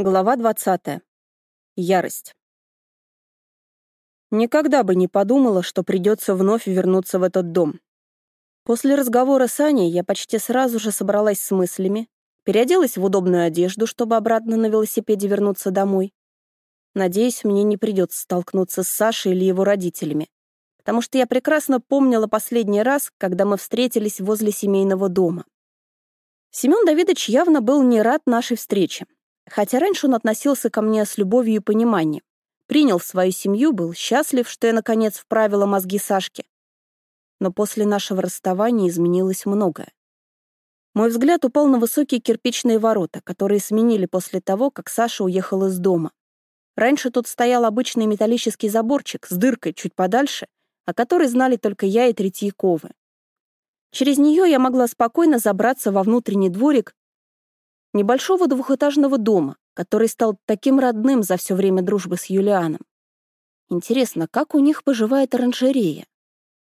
Глава 20. Ярость. Никогда бы не подумала, что придется вновь вернуться в этот дом. После разговора с Аней я почти сразу же собралась с мыслями, переоделась в удобную одежду, чтобы обратно на велосипеде вернуться домой. Надеюсь, мне не придется столкнуться с Сашей или его родителями, потому что я прекрасно помнила последний раз, когда мы встретились возле семейного дома. Семен Давидович явно был не рад нашей встрече. Хотя раньше он относился ко мне с любовью и пониманием. Принял в свою семью, был счастлив, что я, наконец, вправила мозги Сашке. Но после нашего расставания изменилось многое. Мой взгляд упал на высокие кирпичные ворота, которые сменили после того, как Саша уехал из дома. Раньше тут стоял обычный металлический заборчик с дыркой чуть подальше, о которой знали только я и Третьяковы. Через нее я могла спокойно забраться во внутренний дворик небольшого двухэтажного дома, который стал таким родным за все время дружбы с Юлианом. Интересно, как у них поживает оранжерея?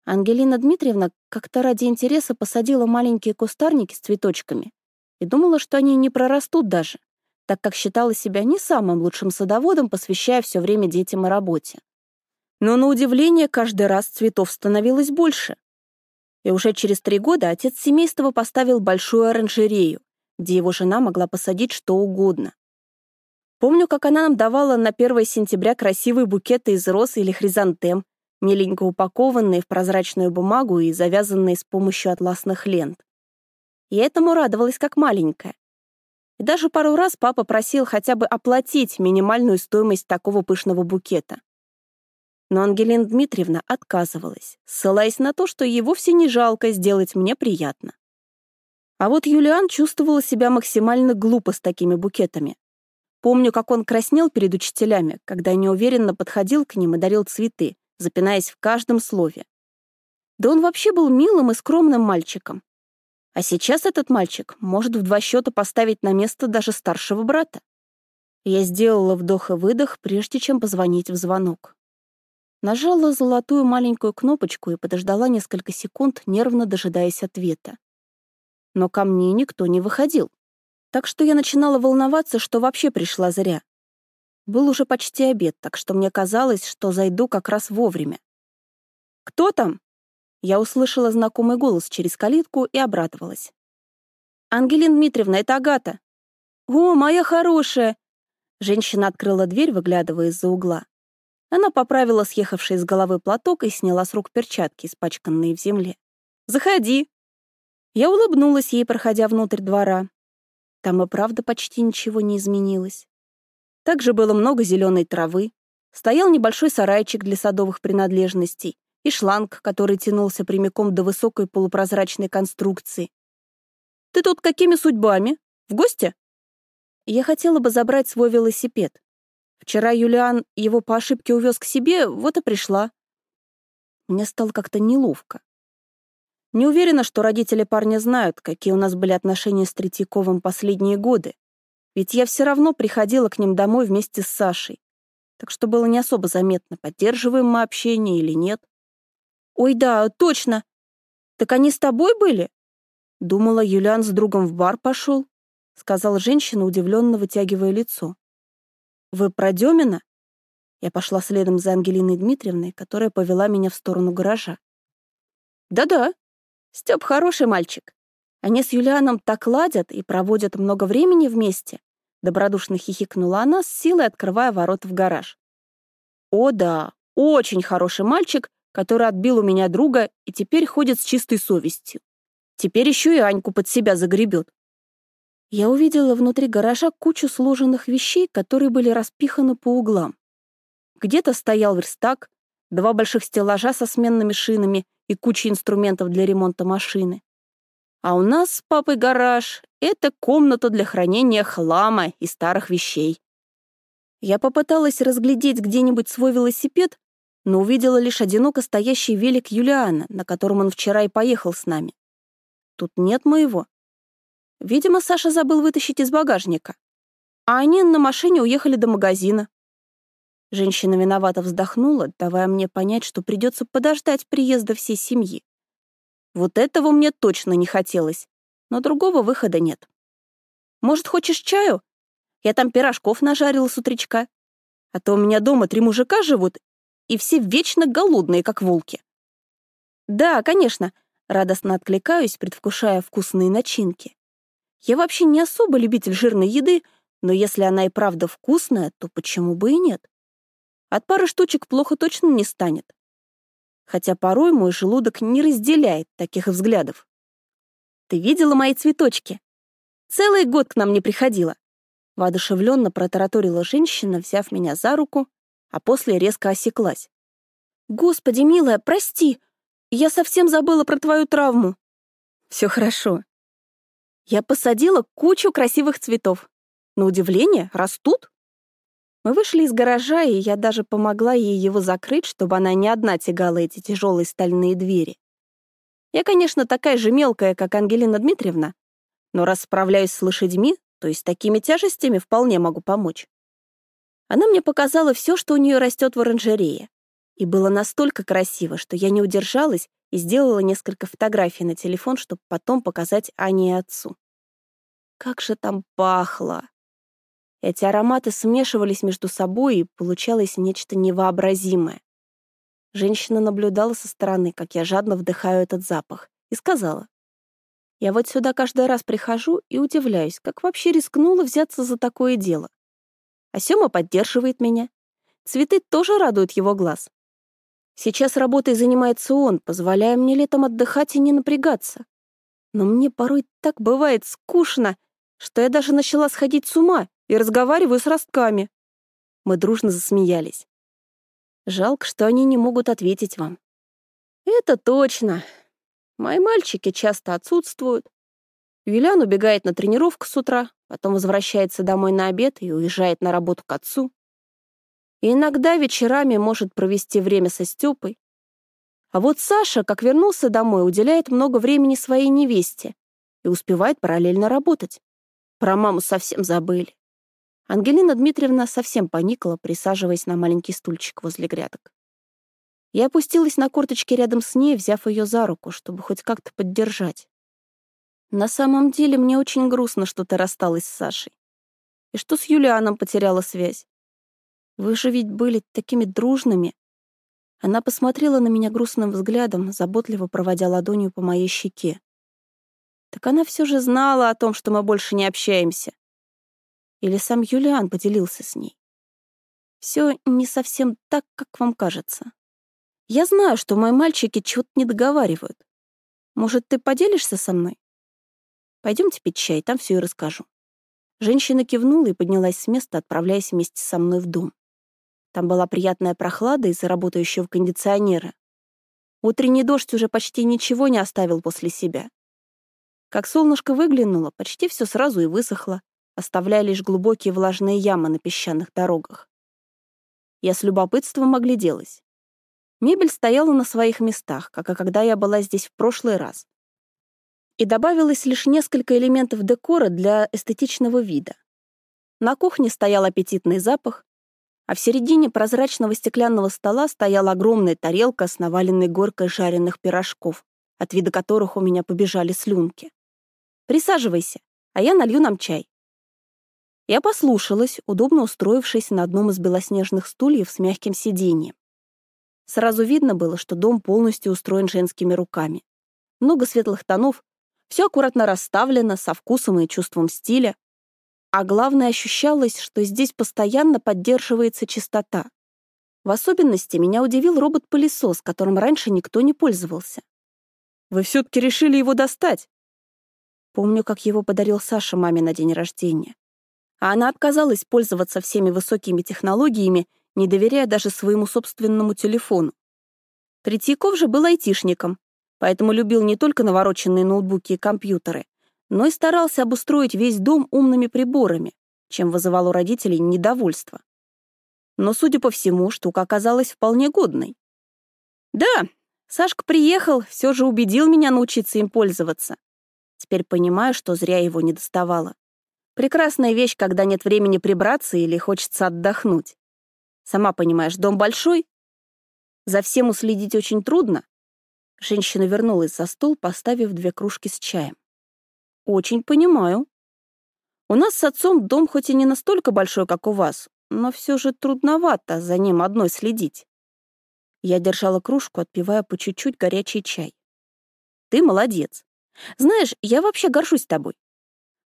Ангелина Дмитриевна как-то ради интереса посадила маленькие кустарники с цветочками и думала, что они не прорастут даже, так как считала себя не самым лучшим садоводом, посвящая все время детям и работе. Но на удивление каждый раз цветов становилось больше. И уже через три года отец семейства поставил большую оранжерею, где его жена могла посадить что угодно. Помню, как она нам давала на 1 сентября красивые букеты из роз или хризантем, миленько упакованные в прозрачную бумагу и завязанные с помощью атласных лент. И этому радовалась как маленькая. И даже пару раз папа просил хотя бы оплатить минимальную стоимость такого пышного букета. Но Ангелина Дмитриевна отказывалась, ссылаясь на то, что ей вовсе не жалко сделать мне приятно. А вот Юлиан чувствовал себя максимально глупо с такими букетами. Помню, как он краснел перед учителями, когда неуверенно подходил к ним и дарил цветы, запинаясь в каждом слове. Да он вообще был милым и скромным мальчиком. А сейчас этот мальчик может в два счета поставить на место даже старшего брата. Я сделала вдох и выдох, прежде чем позвонить в звонок. Нажала золотую маленькую кнопочку и подождала несколько секунд, нервно дожидаясь ответа но ко мне никто не выходил. Так что я начинала волноваться, что вообще пришла зря. Был уже почти обед, так что мне казалось, что зайду как раз вовремя. «Кто там?» Я услышала знакомый голос через калитку и обрадовалась. «Ангелина Дмитриевна, это Агата». «О, моя хорошая!» Женщина открыла дверь, выглядывая из-за угла. Она поправила съехавший с головы платок и сняла с рук перчатки, испачканные в земле. «Заходи!» Я улыбнулась ей, проходя внутрь двора. Там и правда почти ничего не изменилось. Также было много зеленой травы, стоял небольшой сарайчик для садовых принадлежностей и шланг, который тянулся прямиком до высокой полупрозрачной конструкции. «Ты тут какими судьбами? В гости?» Я хотела бы забрать свой велосипед. Вчера Юлиан его по ошибке увез к себе, вот и пришла. Мне стало как-то неловко. Не уверена, что родители парня знают, какие у нас были отношения с Третьяковым последние годы. Ведь я все равно приходила к ним домой вместе с Сашей. Так что было не особо заметно, поддерживаем мы общение или нет. «Ой, да, точно! Так они с тобой были?» Думала, Юлиан с другом в бар пошел, сказала женщина, удивленно вытягивая лицо. «Вы про Демина?» Я пошла следом за Ангелиной Дмитриевной, которая повела меня в сторону гаража. «Да-да», Степ хороший мальчик. Они с Юлианом так ладят и проводят много времени вместе. Добродушно хихикнула она, с силой открывая ворот в гараж. О да, очень хороший мальчик, который отбил у меня друга и теперь ходит с чистой совестью. Теперь еще и Аньку под себя загребет. Я увидела внутри гаража кучу сложенных вещей, которые были распиханы по углам. Где-то стоял верстак, два больших стеллажа со сменными шинами и куча инструментов для ремонта машины. А у нас с папой гараж — это комната для хранения хлама и старых вещей. Я попыталась разглядеть где-нибудь свой велосипед, но увидела лишь одиноко стоящий велик Юлиана, на котором он вчера и поехал с нами. Тут нет моего. Видимо, Саша забыл вытащить из багажника. А они на машине уехали до магазина. Женщина виновато вздохнула, давая мне понять, что придется подождать приезда всей семьи. Вот этого мне точно не хотелось, но другого выхода нет. «Может, хочешь чаю?» Я там пирожков нажарила с утречка. А то у меня дома три мужика живут, и все вечно голодные, как волки. Да, конечно, радостно откликаюсь, предвкушая вкусные начинки. Я вообще не особо любитель жирной еды, но если она и правда вкусная, то почему бы и нет? От пары штучек плохо точно не станет. Хотя порой мой желудок не разделяет таких взглядов. Ты видела мои цветочки? Целый год к нам не приходила. Воодушевленно протараторила женщина, взяв меня за руку, а после резко осеклась. «Господи, милая, прости! Я совсем забыла про твою травму!» «Все хорошо. Я посадила кучу красивых цветов. На удивление, растут. Мы вышли из гаража, и я даже помогла ей его закрыть, чтобы она не одна тягала эти тяжелые стальные двери. Я, конечно, такая же мелкая, как Ангелина Дмитриевна, но раз справляюсь с лошадьми, то есть такими тяжестями вполне могу помочь. Она мне показала все, что у нее растет в оранжерее. И было настолько красиво, что я не удержалась и сделала несколько фотографий на телефон, чтобы потом показать Ане и отцу. Как же там пахло! Эти ароматы смешивались между собой, и получалось нечто невообразимое. Женщина наблюдала со стороны, как я жадно вдыхаю этот запах, и сказала, я вот сюда каждый раз прихожу и удивляюсь, как вообще рискнула взяться за такое дело. А Сёма поддерживает меня. Цветы тоже радуют его глаз. Сейчас работой занимается он, позволяя мне летом отдыхать и не напрягаться. Но мне порой так бывает скучно, что я даже начала сходить с ума и разговариваю с ростками. Мы дружно засмеялись. Жалко, что они не могут ответить вам. Это точно. Мои мальчики часто отсутствуют. Юлиан убегает на тренировку с утра, потом возвращается домой на обед и уезжает на работу к отцу. И иногда вечерами может провести время со Степой. А вот Саша, как вернулся домой, уделяет много времени своей невесте и успевает параллельно работать. Про маму совсем забыли. Ангелина Дмитриевна совсем поникла, присаживаясь на маленький стульчик возле грядок. Я опустилась на корточки рядом с ней, взяв ее за руку, чтобы хоть как-то поддержать. На самом деле мне очень грустно, что ты рассталась с Сашей. И что с Юлианом потеряла связь. Вы же ведь были такими дружными. Она посмотрела на меня грустным взглядом, заботливо проводя ладонью по моей щеке. Так она все же знала о том, что мы больше не общаемся. Или сам Юлиан поделился с ней. Все не совсем так, как вам кажется. Я знаю, что мои мальчики чего-то не договаривают. Может, ты поделишься со мной? Пойдемте пить чай, там все и расскажу. Женщина кивнула и поднялась с места, отправляясь вместе со мной в дом. Там была приятная прохлада из-за работающего кондиционера. Утренний дождь уже почти ничего не оставил после себя. Как солнышко выглянуло, почти все сразу и высохло, оставляя лишь глубокие влажные ямы на песчаных дорогах. Я с любопытством огляделась. Мебель стояла на своих местах, как и когда я была здесь в прошлый раз. И добавилось лишь несколько элементов декора для эстетичного вида. На кухне стоял аппетитный запах, а в середине прозрачного стеклянного стола стояла огромная тарелка с наваленной горкой жареных пирожков, от вида которых у меня побежали слюнки. «Присаживайся, а я налью нам чай». Я послушалась, удобно устроившись на одном из белоснежных стульев с мягким сиденьем. Сразу видно было, что дом полностью устроен женскими руками. Много светлых тонов, все аккуратно расставлено, со вкусом и чувством стиля. А главное, ощущалось, что здесь постоянно поддерживается чистота. В особенности меня удивил робот-пылесос, которым раньше никто не пользовался. «Вы все-таки решили его достать?» Помню, как его подарил Саша маме на день рождения. А она отказалась пользоваться всеми высокими технологиями не доверяя даже своему собственному телефону. Третьяков же был айтишником, поэтому любил не только навороченные ноутбуки и компьютеры, но и старался обустроить весь дом умными приборами, чем вызывал у родителей недовольство. Но, судя по всему, штука оказалась вполне годной. Да, Сашка приехал, все же убедил меня научиться им пользоваться. Теперь понимаю, что зря его не доставало. Прекрасная вещь, когда нет времени прибраться или хочется отдохнуть. Сама понимаешь, дом большой. За всем уследить очень трудно. Женщина вернулась за стол, поставив две кружки с чаем. Очень понимаю. У нас с отцом дом хоть и не настолько большой, как у вас, но все же трудновато за ним одной следить. Я держала кружку, отпивая по чуть-чуть горячий чай. Ты молодец. Знаешь, я вообще горжусь тобой.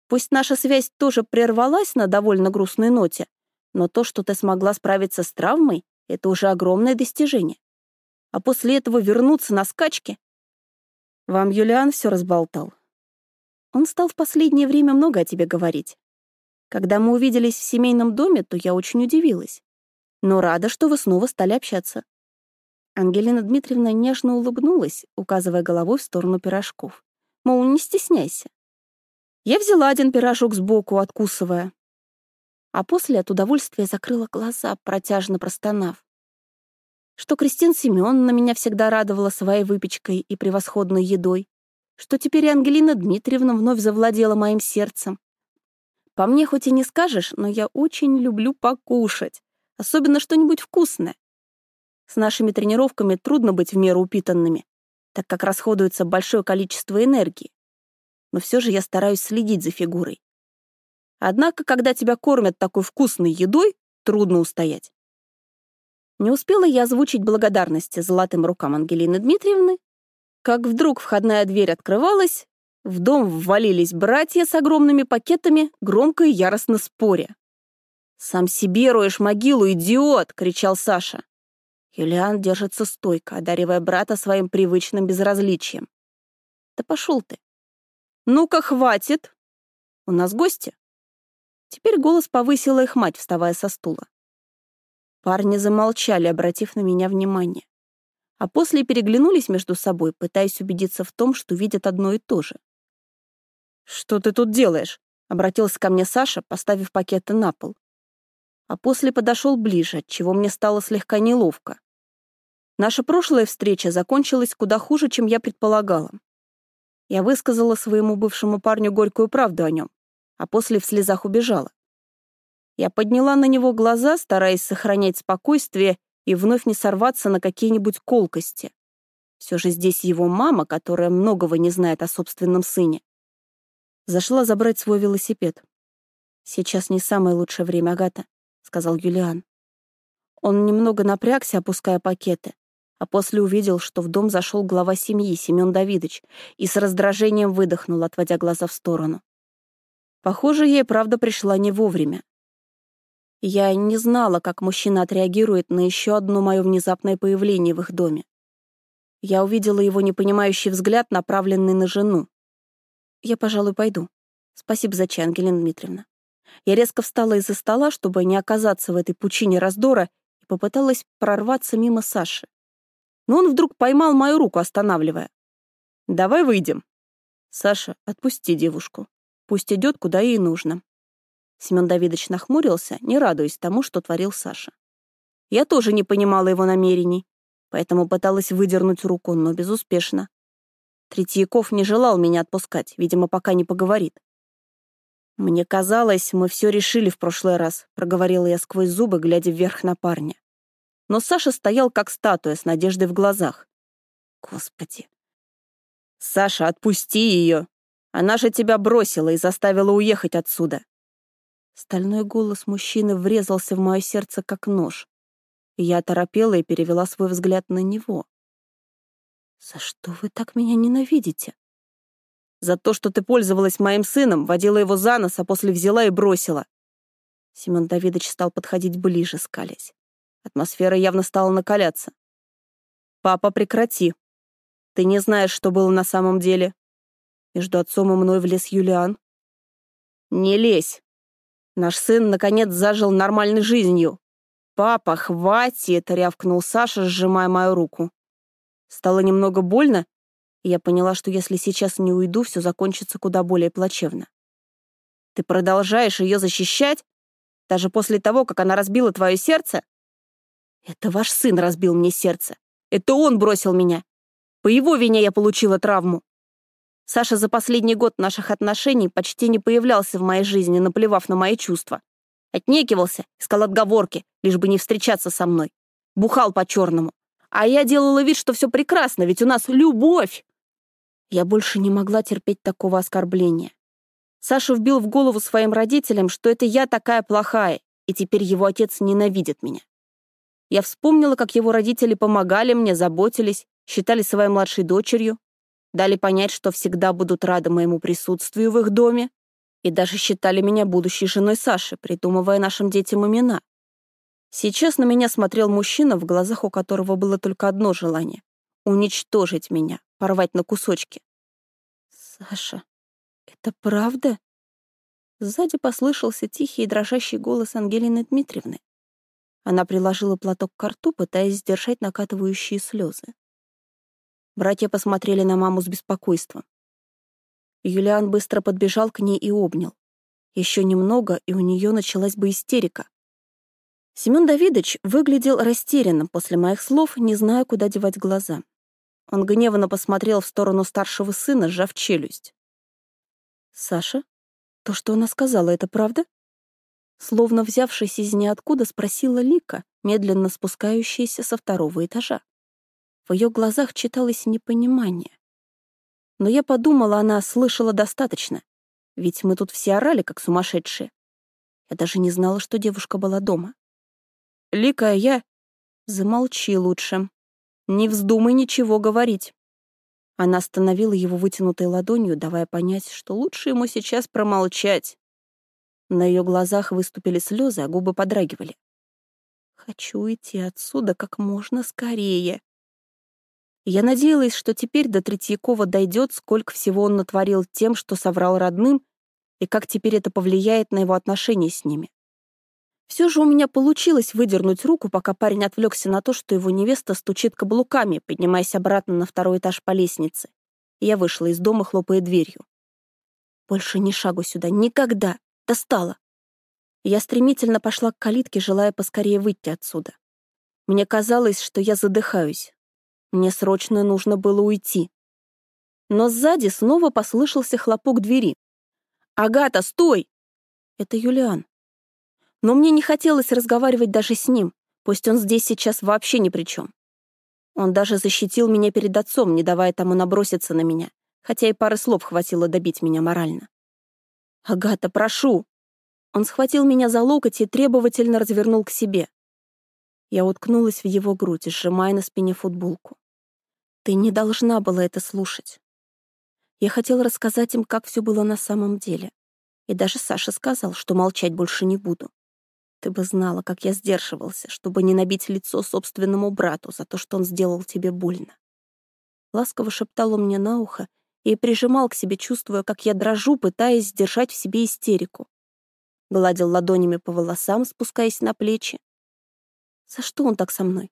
Пусть наша связь тоже прервалась на довольно грустной ноте, но то, что ты смогла справиться с травмой, это уже огромное достижение. А после этого вернуться на скачки? Вам Юлиан все разболтал. Он стал в последнее время много о тебе говорить. Когда мы увиделись в семейном доме, то я очень удивилась. Но рада, что вы снова стали общаться. Ангелина Дмитриевна нежно улыбнулась, указывая головой в сторону пирожков. Мол, не стесняйся. Я взяла один пирожок сбоку, откусывая. А после от удовольствия закрыла глаза, протяжно простонав. Что Кристина Семеновна меня всегда радовала своей выпечкой и превосходной едой, что теперь и Ангелина Дмитриевна вновь завладела моим сердцем. По мне хоть и не скажешь, но я очень люблю покушать, особенно что-нибудь вкусное. С нашими тренировками трудно быть в меру упитанными, так как расходуется большое количество энергии. Но все же я стараюсь следить за фигурой. Однако, когда тебя кормят такой вкусной едой, трудно устоять. Не успела я озвучить благодарности золотым рукам Ангелины Дмитриевны, как вдруг входная дверь открывалась, в дом ввалились братья с огромными пакетами, громко и яростно споря. «Сам себе роешь могилу, идиот!» — кричал Саша. Юлиан держится стойко, одаривая брата своим привычным безразличием. «Да пошел ты!» «Ну-ка, хватит! У нас гости!» Теперь голос повысила их мать, вставая со стула. Парни замолчали, обратив на меня внимание а после переглянулись между собой, пытаясь убедиться в том, что видят одно и то же. «Что ты тут делаешь?» — обратился ко мне Саша, поставив пакеты на пол. А после подошел ближе, чего мне стало слегка неловко. Наша прошлая встреча закончилась куда хуже, чем я предполагала. Я высказала своему бывшему парню горькую правду о нем, а после в слезах убежала. Я подняла на него глаза, стараясь сохранять спокойствие и вновь не сорваться на какие-нибудь колкости. Все же здесь его мама, которая многого не знает о собственном сыне. Зашла забрать свой велосипед. «Сейчас не самое лучшее время, Агата», — сказал Юлиан. Он немного напрягся, опуская пакеты, а после увидел, что в дом зашел глава семьи, Семен Давидович, и с раздражением выдохнул, отводя глаза в сторону. Похоже, ей правда пришла не вовремя. Я не знала, как мужчина отреагирует на еще одно мое внезапное появление в их доме. Я увидела его непонимающий взгляд, направленный на жену. «Я, пожалуй, пойду. Спасибо за чай, Ангелина Дмитриевна». Я резко встала из-за стола, чтобы не оказаться в этой пучине раздора, и попыталась прорваться мимо Саши. Но он вдруг поймал мою руку, останавливая. «Давай выйдем». «Саша, отпусти девушку. Пусть идет, куда ей нужно. Семен Давидович нахмурился, не радуясь тому, что творил Саша. Я тоже не понимала его намерений, поэтому пыталась выдернуть руку, но безуспешно. Третьяков не желал меня отпускать, видимо, пока не поговорит. «Мне казалось, мы все решили в прошлый раз», — проговорила я сквозь зубы, глядя вверх на парня. Но Саша стоял как статуя с надеждой в глазах. Господи. «Саша, отпусти ее! Она же тебя бросила и заставила уехать отсюда!» Стальной голос мужчины врезался в мое сердце, как нож. я торопела и перевела свой взгляд на него. «За что вы так меня ненавидите?» «За то, что ты пользовалась моим сыном, водила его за нос, а после взяла и бросила». Семен Давидович стал подходить ближе, скалясь. Атмосфера явно стала накаляться. «Папа, прекрати. Ты не знаешь, что было на самом деле. Между отцом и мной влез Юлиан». «Не лезь!» Наш сын, наконец, зажил нормальной жизнью. «Папа, хватит!» — рявкнул Саша, сжимая мою руку. Стало немного больно, и я поняла, что если сейчас не уйду, все закончится куда более плачевно. «Ты продолжаешь ее защищать? Даже после того, как она разбила твое сердце?» «Это ваш сын разбил мне сердце. Это он бросил меня. По его вине я получила травму. Саша за последний год наших отношений почти не появлялся в моей жизни, наплевав на мои чувства. Отнекивался, искал отговорки, лишь бы не встречаться со мной. Бухал по-черному. А я делала вид, что все прекрасно, ведь у нас любовь. Я больше не могла терпеть такого оскорбления. Саша вбил в голову своим родителям, что это я такая плохая, и теперь его отец ненавидит меня. Я вспомнила, как его родители помогали мне, заботились, считали своей младшей дочерью, дали понять, что всегда будут рады моему присутствию в их доме, и даже считали меня будущей женой Саши, придумывая нашим детям имена. Сейчас на меня смотрел мужчина, в глазах у которого было только одно желание — уничтожить меня, порвать на кусочки. «Саша, это правда?» Сзади послышался тихий и дрожащий голос Ангелины Дмитриевны. Она приложила платок к рту, пытаясь сдержать накатывающие слезы. Братья посмотрели на маму с беспокойством. Юлиан быстро подбежал к ней и обнял. Еще немного, и у нее началась бы истерика. Семен Давидович выглядел растерянным после моих слов, не зная, куда девать глаза. Он гневно посмотрел в сторону старшего сына, сжав челюсть. «Саша, то, что она сказала, это правда?» Словно взявшись из ниоткуда, спросила Лика, медленно спускающаяся со второго этажа. В ее глазах читалось непонимание. Но я подумала, она слышала достаточно, ведь мы тут все орали, как сумасшедшие. Я даже не знала, что девушка была дома. Лика, я... Замолчи лучше. Не вздумай ничего говорить. Она остановила его вытянутой ладонью, давая понять, что лучше ему сейчас промолчать. На ее глазах выступили слезы, а губы подрагивали. «Хочу уйти отсюда как можно скорее». Я надеялась, что теперь до Третьякова дойдет, сколько всего он натворил тем, что соврал родным, и как теперь это повлияет на его отношения с ними. Все же у меня получилось выдернуть руку, пока парень отвлекся на то, что его невеста стучит каблуками, поднимаясь обратно на второй этаж по лестнице. Я вышла из дома, хлопая дверью. Больше ни шагу сюда, никогда. Достала. Я стремительно пошла к калитке, желая поскорее выйти отсюда. Мне казалось, что я задыхаюсь. Мне срочно нужно было уйти. Но сзади снова послышался хлопок двери. «Агата, стой!» Это Юлиан. Но мне не хотелось разговаривать даже с ним, пусть он здесь сейчас вообще ни при чем. Он даже защитил меня перед отцом, не давая тому наброситься на меня, хотя и пары слов хватило добить меня морально. «Агата, прошу!» Он схватил меня за локоть и требовательно развернул к себе. Я уткнулась в его грудь, сжимая на спине футболку. «Ты не должна была это слушать». Я хотела рассказать им, как все было на самом деле. И даже Саша сказал, что молчать больше не буду. Ты бы знала, как я сдерживался, чтобы не набить лицо собственному брату за то, что он сделал тебе больно. Ласково шептал он мне на ухо и прижимал к себе, чувствуя, как я дрожу, пытаясь сдержать в себе истерику. Гладил ладонями по волосам, спускаясь на плечи. За что он так со мной?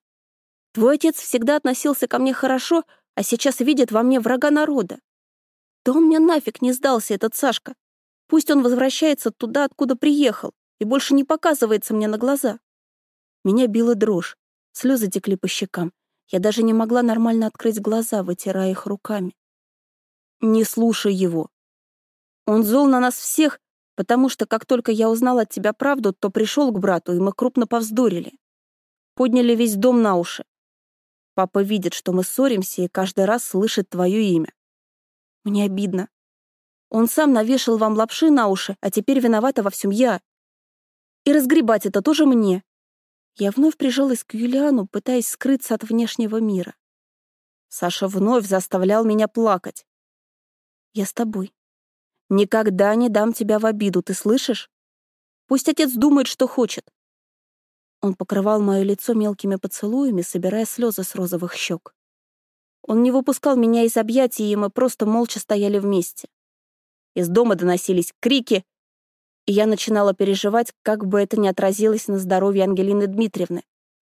Твой отец всегда относился ко мне хорошо, а сейчас видит во мне врага народа. Да он мне нафиг не сдался, этот Сашка. Пусть он возвращается туда, откуда приехал и больше не показывается мне на глаза. Меня била дрожь, слезы текли по щекам. Я даже не могла нормально открыть глаза, вытирая их руками. Не слушай его. Он зол на нас всех, потому что как только я узнал от тебя правду, то пришел к брату, и мы крупно повздорили. Подняли весь дом на уши. Папа видит, что мы ссоримся, и каждый раз слышит твое имя. Мне обидно. Он сам навешал вам лапши на уши, а теперь виновата во всем я. И разгребать это тоже мне. Я вновь прижалась к Юлиану, пытаясь скрыться от внешнего мира. Саша вновь заставлял меня плакать. Я с тобой. Никогда не дам тебя в обиду, ты слышишь? Пусть отец думает, что хочет. Он покрывал мое лицо мелкими поцелуями, собирая слезы с розовых щек. Он не выпускал меня из объятий, и мы просто молча стояли вместе. Из дома доносились крики, и я начинала переживать, как бы это ни отразилось на здоровье Ангелины Дмитриевны,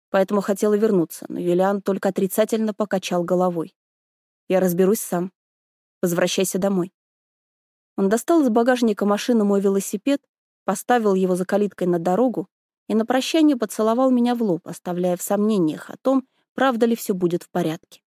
поэтому хотела вернуться, но Юлиан только отрицательно покачал головой. «Я разберусь сам. Возвращайся домой». Он достал из багажника машины мой велосипед, поставил его за калиткой на дорогу и на прощание поцеловал меня в лоб, оставляя в сомнениях о том, правда ли все будет в порядке.